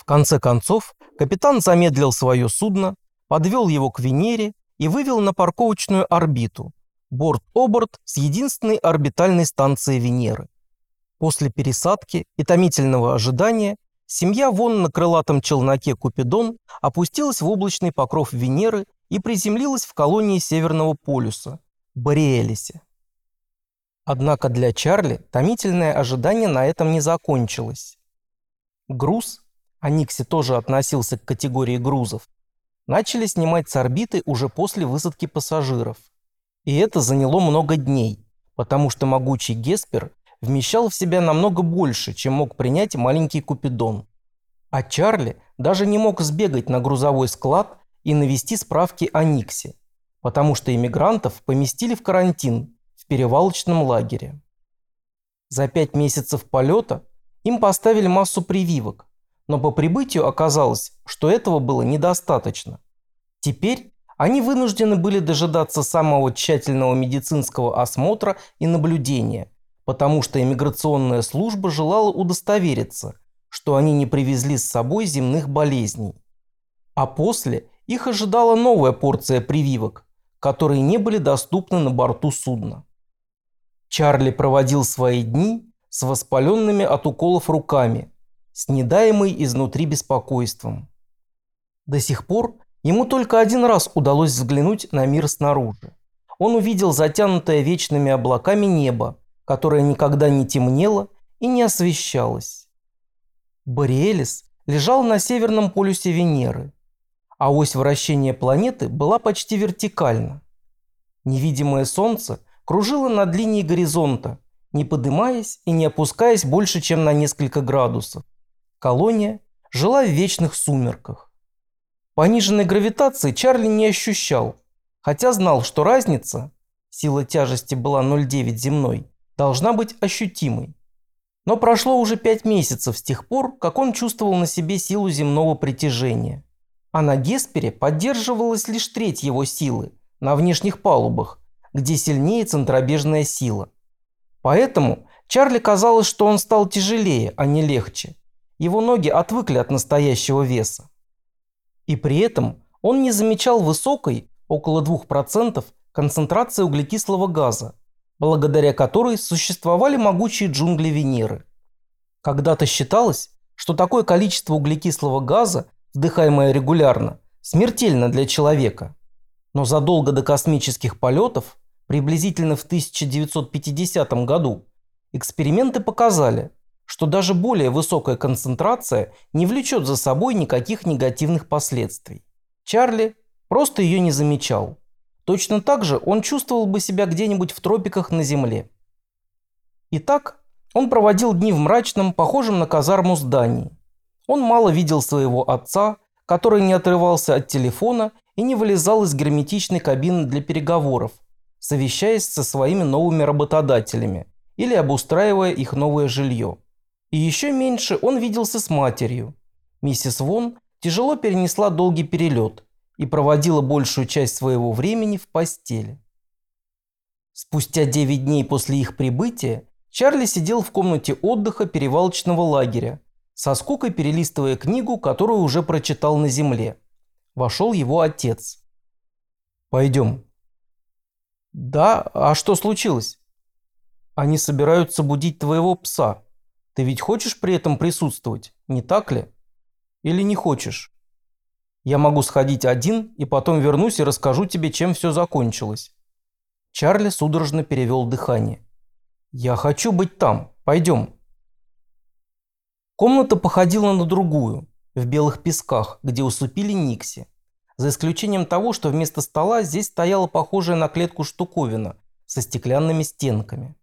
В конце концов, капитан замедлил свое судно, подвел его к Венере и вывел на парковочную орбиту, борт-оборт с единственной орбитальной станцией Венеры. После пересадки и томительного ожидания семья Вон на крылатом челноке Купидон опустилась в облачный покров Венеры и приземлилась в колонии Северного полюса – Бориэлисе. Однако для Чарли томительное ожидание на этом не закончилось. Груз, а Никси тоже относился к категории грузов, начали снимать с орбиты уже после высадки пассажиров. И это заняло много дней, потому что могучий Геспер вмещал в себя намного больше, чем мог принять маленький Купидон. А Чарли даже не мог сбегать на грузовой склад и навести справки о Никсе, потому что иммигрантов поместили в карантин в перевалочном лагере. За пять месяцев полета им поставили массу прививок, но по прибытию оказалось, что этого было недостаточно. Теперь они вынуждены были дожидаться самого тщательного медицинского осмотра и наблюдения, потому что иммиграционная служба желала удостовериться, что они не привезли с собой земных болезней. А после их ожидала новая порция прививок, которые не были доступны на борту судна. Чарли проводил свои дни с воспаленными от уколов руками, с недаемой изнутри беспокойством. До сих пор ему только один раз удалось взглянуть на мир снаружи. Он увидел затянутое вечными облаками небо, которое никогда не темнело и не освещалось. Бориэлис лежал на северном полюсе Венеры, а ось вращения планеты была почти вертикальна. Невидимое Солнце кружило над линией горизонта, не поднимаясь и не опускаясь больше, чем на несколько градусов. Колония жила в вечных сумерках. Пониженной гравитации Чарли не ощущал, хотя знал, что разница, сила тяжести была 0,9 земной, должна быть ощутимой. Но прошло уже пять месяцев с тех пор, как он чувствовал на себе силу земного притяжения. А на Геспере поддерживалась лишь треть его силы, на внешних палубах, где сильнее центробежная сила. Поэтому Чарли казалось, что он стал тяжелее, а не легче. Его ноги отвыкли от настоящего веса. И при этом он не замечал высокой, около 2%, концентрации углекислого газа, благодаря которой существовали могучие джунгли Венеры. Когда-то считалось, что такое количество углекислого газа, вдыхаемое регулярно, смертельно для человека. Но задолго до космических полетов, приблизительно в 1950 году, эксперименты показали, что даже более высокая концентрация не влечет за собой никаких негативных последствий. Чарли просто ее не замечал. Точно так же он чувствовал бы себя где-нибудь в тропиках на Земле. Итак, он проводил дни в мрачном, похожем на казарму здании. Он мало видел своего отца, который не отрывался от телефона и не вылезал из герметичной кабины для переговоров, совещаясь со своими новыми работодателями или обустраивая их новое жилье. И еще меньше он виделся с матерью. Миссис Вон тяжело перенесла долгий перелет – и проводила большую часть своего времени в постели. Спустя 9 дней после их прибытия Чарли сидел в комнате отдыха перевалочного лагеря, со скукой перелистывая книгу, которую уже прочитал на земле. Вошел его отец. «Пойдем». «Да? А что случилось?» «Они собираются будить твоего пса. Ты ведь хочешь при этом присутствовать, не так ли? Или не хочешь?» Я могу сходить один и потом вернусь и расскажу тебе, чем все закончилось». Чарли судорожно перевел дыхание. «Я хочу быть там. Пойдем». Комната походила на другую, в белых песках, где усыпили Никси. За исключением того, что вместо стола здесь стояла похожая на клетку штуковина со стеклянными стенками.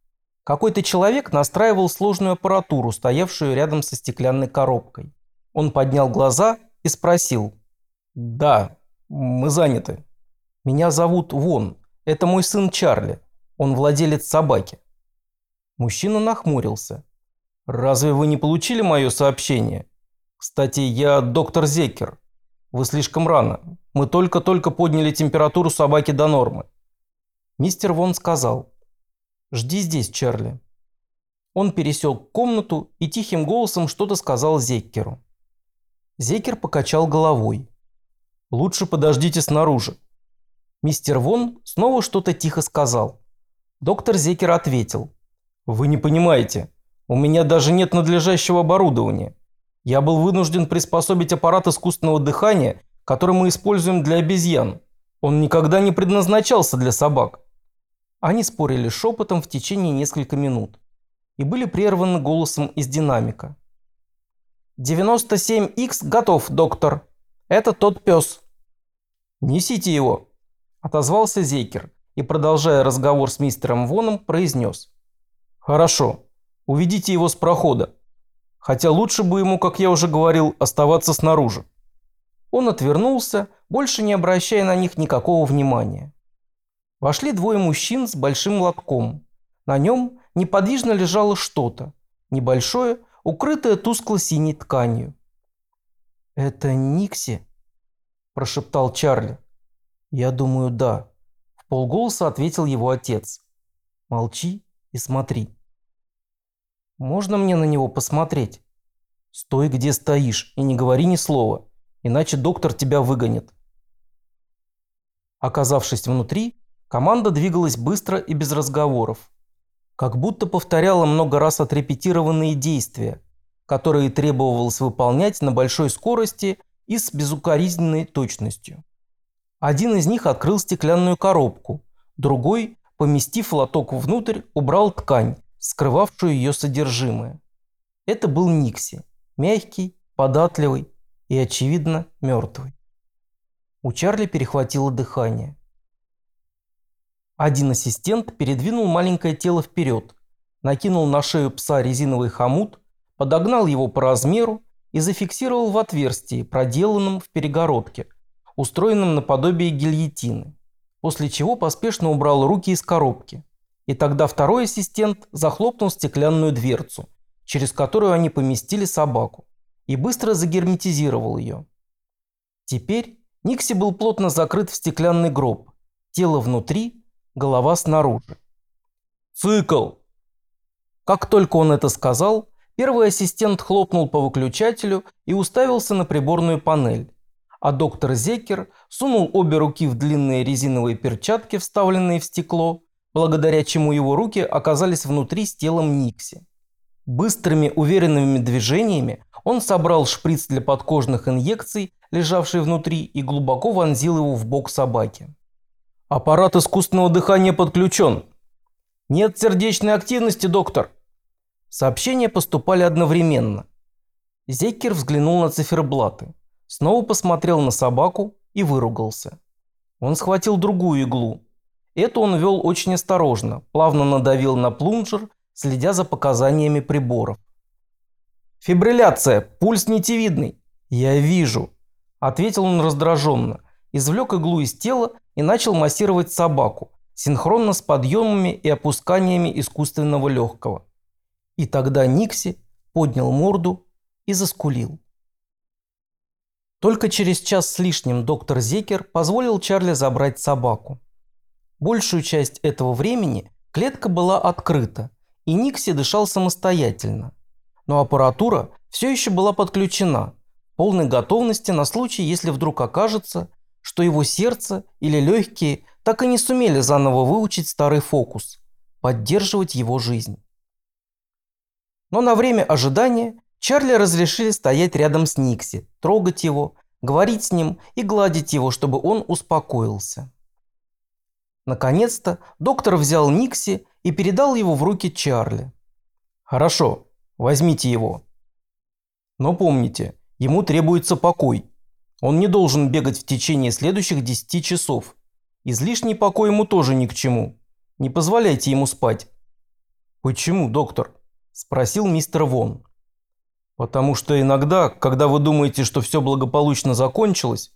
Какой-то человек настраивал сложную аппаратуру, стоявшую рядом со стеклянной коробкой. Он поднял глаза и спросил, «Да, мы заняты. Меня зовут Вон. Это мой сын Чарли. Он владелец собаки». Мужчина нахмурился. «Разве вы не получили мое сообщение? Кстати, я доктор Зекер. Вы слишком рано. Мы только-только подняли температуру собаки до нормы». Мистер Вон сказал. «Жди здесь, Чарли». Он пересек комнату и тихим голосом что-то сказал Зеккеру. Зекер покачал головой. «Лучше подождите снаружи». Мистер Вон снова что-то тихо сказал. Доктор Зекер ответил. «Вы не понимаете. У меня даже нет надлежащего оборудования. Я был вынужден приспособить аппарат искусственного дыхания, который мы используем для обезьян. Он никогда не предназначался для собак». Они спорили шепотом в течение нескольких минут и были прерваны голосом из динамика. 97Х готов, доктор. Это тот пес. Несите его, отозвался Зейкер и, продолжая разговор с мистером Воном, произнес. Хорошо, уведите его с прохода. Хотя лучше бы ему, как я уже говорил, оставаться снаружи. Он отвернулся, больше не обращая на них никакого внимания. Вошли двое мужчин с большим лотком. На нем неподвижно лежало что-то, небольшое, укрытое тускло-синей тканью. «Это Никси?» – прошептал Чарли. «Я думаю, да», – в полголоса ответил его отец. «Молчи и смотри». «Можно мне на него посмотреть?» «Стой, где стоишь, и не говори ни слова, иначе доктор тебя выгонит». Оказавшись внутри, команда двигалась быстро и без разговоров как будто повторяла много раз отрепетированные действия, которые требовалось выполнять на большой скорости и с безукоризненной точностью. Один из них открыл стеклянную коробку, другой, поместив лоток внутрь, убрал ткань, скрывавшую ее содержимое. Это был Никси, мягкий, податливый и, очевидно, мертвый. У Чарли перехватило дыхание. Один ассистент передвинул маленькое тело вперед, накинул на шею пса резиновый хомут, подогнал его по размеру и зафиксировал в отверстии, проделанном в перегородке, устроенном наподобие гильотины, после чего поспешно убрал руки из коробки. И тогда второй ассистент захлопнул стеклянную дверцу, через которую они поместили собаку, и быстро загерметизировал ее. Теперь Никси был плотно закрыт в стеклянный гроб, тело внутри голова снаружи. «Цикл!» Как только он это сказал, первый ассистент хлопнул по выключателю и уставился на приборную панель, а доктор Зекер сунул обе руки в длинные резиновые перчатки, вставленные в стекло, благодаря чему его руки оказались внутри с телом Никси. Быстрыми уверенными движениями он собрал шприц для подкожных инъекций, лежавший внутри, и глубоко вонзил его в бок собаки. Аппарат искусственного дыхания подключен. Нет сердечной активности, доктор. Сообщения поступали одновременно. Зеккер взглянул на циферблаты, снова посмотрел на собаку и выругался. Он схватил другую иглу. Эту он вел очень осторожно, плавно надавил на плунжер, следя за показаниями приборов. «Фибрилляция! Пульс нитевидный!» «Я вижу!» – ответил он раздраженно, извлек иглу из тела и начал массировать собаку, синхронно с подъемами и опусканиями искусственного легкого. И тогда Никси поднял морду и заскулил. Только через час с лишним доктор Зекер позволил Чарли забрать собаку. Большую часть этого времени клетка была открыта, и Никси дышал самостоятельно. Но аппаратура все еще была подключена, полной готовности на случай, если вдруг окажется, что его сердце или легкие так и не сумели заново выучить старый фокус – поддерживать его жизнь. Но на время ожидания Чарли разрешили стоять рядом с Никси, трогать его, говорить с ним и гладить его, чтобы он успокоился. Наконец-то доктор взял Никси и передал его в руки Чарли. «Хорошо, возьмите его. Но помните, ему требуется покой, он не должен бегать в течение следующих 10 часов. Излишний покой ему тоже ни к чему. Не позволяйте ему спать. «Почему, доктор?» – спросил мистер Вон. «Потому что иногда, когда вы думаете, что все благополучно закончилось,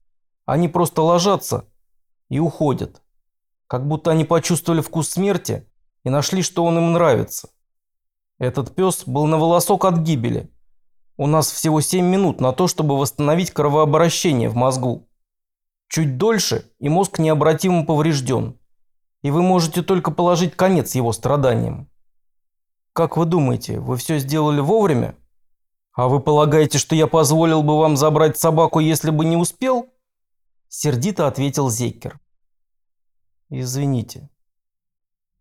они просто ложатся и уходят. Как будто они почувствовали вкус смерти и нашли, что он им нравится. Этот пес был на волосок от гибели, у нас всего 7 минут на то, чтобы восстановить кровообращение в мозгу. Чуть дольше, и мозг необратимо поврежден. И вы можете только положить конец его страданиям. Как вы думаете, вы все сделали вовремя? «А вы полагаете, что я позволил бы вам забрать собаку, если бы не успел?» Сердито ответил Зеккер. «Извините.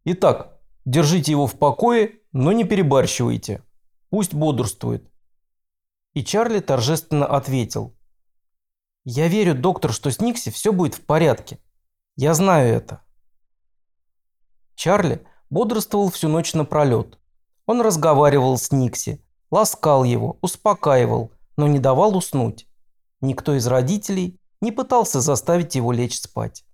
Итак, держите его в покое, но не перебарщивайте. Пусть бодрствует». И Чарли торжественно ответил. «Я верю, доктор, что с Никси все будет в порядке. Я знаю это». Чарли бодрствовал всю ночь напролет. Он разговаривал с Никси, ласкал его, успокаивал, но не давал уснуть. Никто из родителей не пытался заставить его лечь спать.